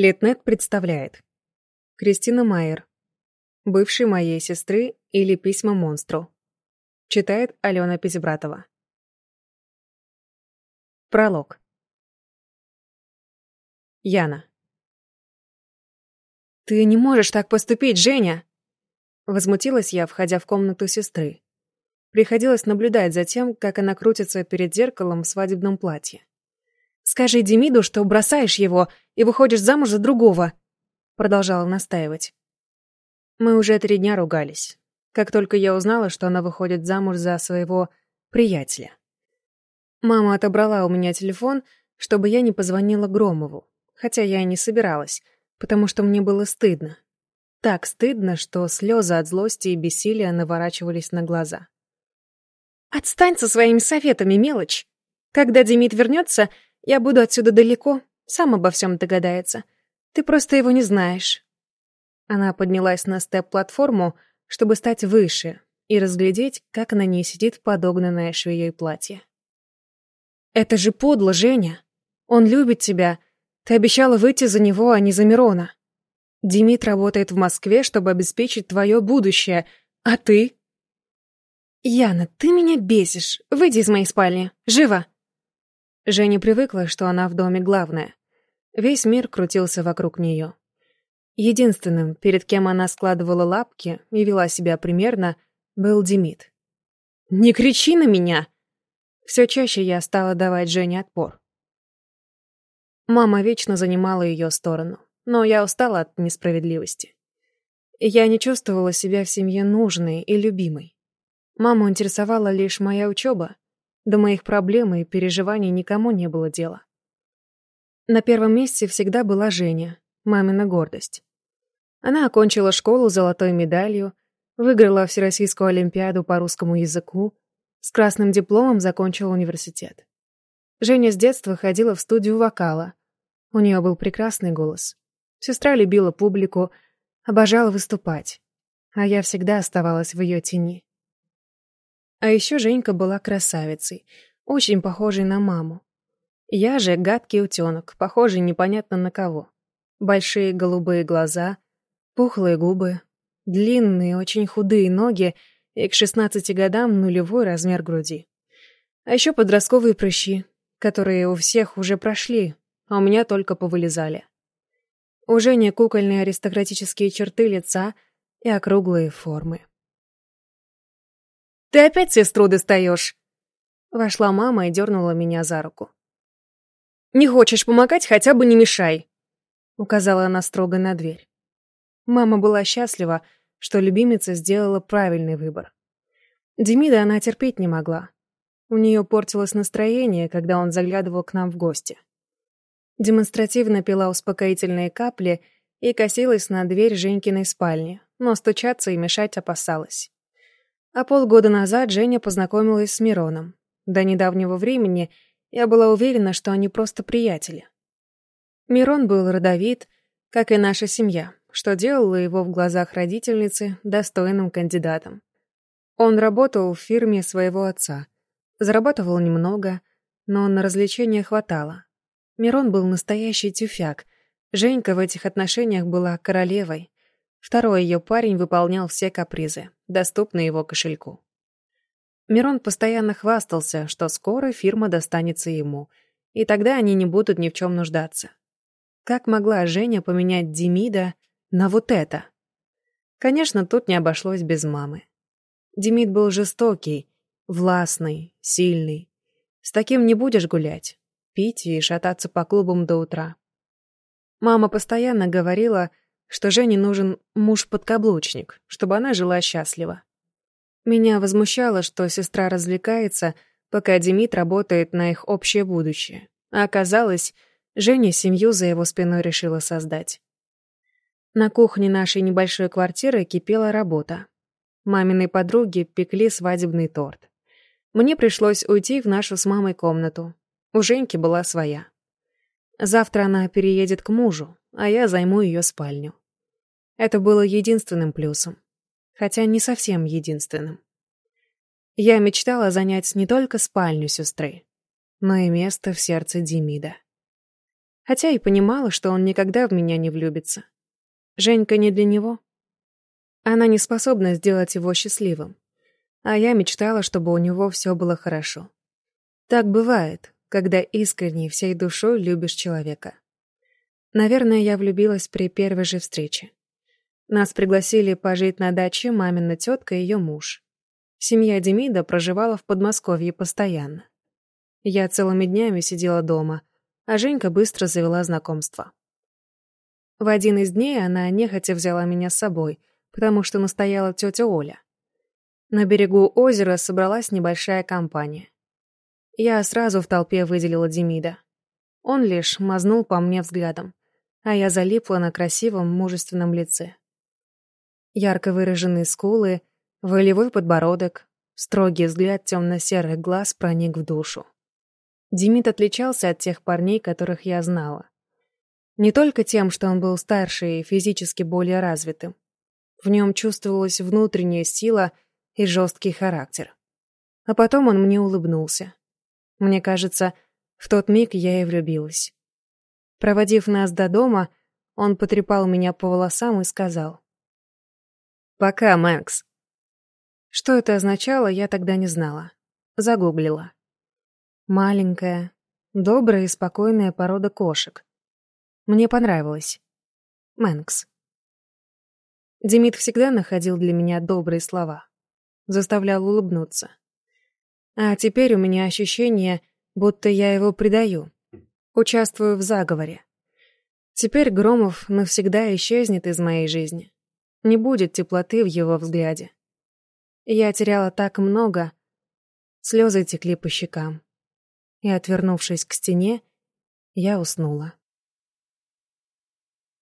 Литнет представляет. Кристина Майер. Бывшей моей сестры или письма монстру. Читает Алена Пизбратова. Пролог. Яна. «Ты не можешь так поступить, Женя!» Возмутилась я, входя в комнату сестры. Приходилось наблюдать за тем, как она крутится перед зеркалом в свадебном платье. «Скажи Демиду, что бросаешь его и выходишь замуж за другого», — продолжала настаивать. Мы уже три дня ругались, как только я узнала, что она выходит замуж за своего приятеля. Мама отобрала у меня телефон, чтобы я не позвонила Громову, хотя я и не собиралась, потому что мне было стыдно. Так стыдно, что слезы от злости и бессилия наворачивались на глаза. «Отстань со своими советами, мелочь! Когда Демид вернется, я буду отсюда далеко, сам обо всем догадается. Ты просто его не знаешь». Она поднялась на степ-платформу, чтобы стать выше и разглядеть, как на ней сидит подогнанное швеей платье. «Это же подло, Женя! Он любит тебя. Ты обещала выйти за него, а не за Мирона. Демид работает в Москве, чтобы обеспечить твое будущее, а ты...» «Яна, ты меня бесишь. Выйди из моей спальни. Живо!» Женя привыкла, что она в доме главная. Весь мир крутился вокруг нее. Единственным, перед кем она складывала лапки и вела себя примерно, был Демид. «Не кричи на меня!» Все чаще я стала давать Жене отпор. Мама вечно занимала ее сторону, но я устала от несправедливости. Я не чувствовала себя в семье нужной и любимой. Маму интересовала лишь моя учеба, до моих проблем и переживаний никому не было дела. На первом месте всегда была Женя, мамина гордость. Она окончила школу золотой медалью, выиграла Всероссийскую олимпиаду по русскому языку, с красным дипломом закончила университет. Женя с детства ходила в студию вокала. У нее был прекрасный голос. Сестра любила публику, обожала выступать. А я всегда оставалась в ее тени. А еще Женька была красавицей, очень похожей на маму. Я же гадкий утенок, похожий непонятно на кого. Большие голубые глаза, пухлые губы, длинные, очень худые ноги и к 16 годам нулевой размер груди. А еще подростковые прыщи, которые у всех уже прошли, а у меня только повылезали. У Жени кукольные аристократические черты лица и округлые формы. Ты опять сестру достаешь!» Вошла мама и дернула меня за руку. «Не хочешь помогать, хотя бы не мешай!» Указала она строго на дверь. Мама была счастлива, что любимица сделала правильный выбор. Демида она терпеть не могла. У нее портилось настроение, когда он заглядывал к нам в гости. Демонстративно пила успокоительные капли и косилась на дверь Женькиной спальни, но стучаться и мешать опасалась. А полгода назад Женя познакомилась с Мироном. До недавнего времени я была уверена, что они просто приятели. Мирон был родовит, как и наша семья, что делало его в глазах родительницы достойным кандидатом. Он работал в фирме своего отца, зарабатывал немного, но на развлечения хватало. Мирон был настоящий тюфяк. Женька в этих отношениях была королевой. Второй ее парень выполнял все капризы, доступные его кошельку. Мирон постоянно хвастался, что скоро фирма достанется ему, и тогда они не будут ни в чем нуждаться. Как могла Женя поменять Демида на вот это? Конечно, тут не обошлось без мамы. Демид был жестокий, властный, сильный. С таким не будешь гулять, пить и шататься по клубам до утра. Мама постоянно говорила, что Жене нужен муж-подкаблучник, чтобы она жила счастливо. Меня возмущало, что сестра развлекается, пока Демид работает на их общее будущее. А оказалось, Женя семью за его спиной решила создать. На кухне нашей небольшой квартиры кипела работа. Маминой подруги пекли свадебный торт. Мне пришлось уйти в нашу с мамой комнату. У Женьки была своя. Завтра она переедет к мужу, а я займу ее спальню. Это было единственным плюсом. Хотя не совсем единственным. Я мечтала занять не только спальню сестры, но и место в сердце Демида. Хотя и понимала, что он никогда в меня не влюбится. Женька не для него. Она не способна сделать его счастливым. А я мечтала, чтобы у него все было хорошо. Так бывает, когда искренне всей душой любишь человека. Наверное, я влюбилась при первой же встрече. Нас пригласили пожить на даче мамина тетка и ее муж. Семья Демида проживала в Подмосковье постоянно. Я целыми днями сидела дома, а Женька быстро завела знакомство. В один из дней она нехотя взяла меня с собой, потому что настояла тетя Оля. На берегу озера собралась небольшая компания. Я сразу в толпе выделила Демида. Он лишь мазнул по мне взглядом, а я залипла на красивом, мужественном лице. Ярко выраженные скулы, волевой подбородок, строгий взгляд темно-серых глаз проник в душу. Демид отличался от тех парней, которых я знала. Не только тем, что он был старше и физически более развитым. В нем чувствовалась внутренняя сила и жесткий характер. А потом он мне улыбнулся. Мне кажется, в тот миг я и влюбилась. Проводив нас до дома, он потрепал меня по волосам и сказал. «Пока, Мэнкс». Что это означало, я тогда не знала. Загуглила. Маленькая, добрая и спокойная порода кошек. Мне понравилось. Мэнкс. Демид всегда находил для меня добрые слова. Заставлял улыбнуться. А теперь у меня ощущение, будто я его предаю. Участвую в заговоре. Теперь Громов навсегда исчезнет из моей жизни. Не будет теплоты в его взгляде. Я теряла так много. Слезы текли по щекам и, отвернувшись к стене, я уснула.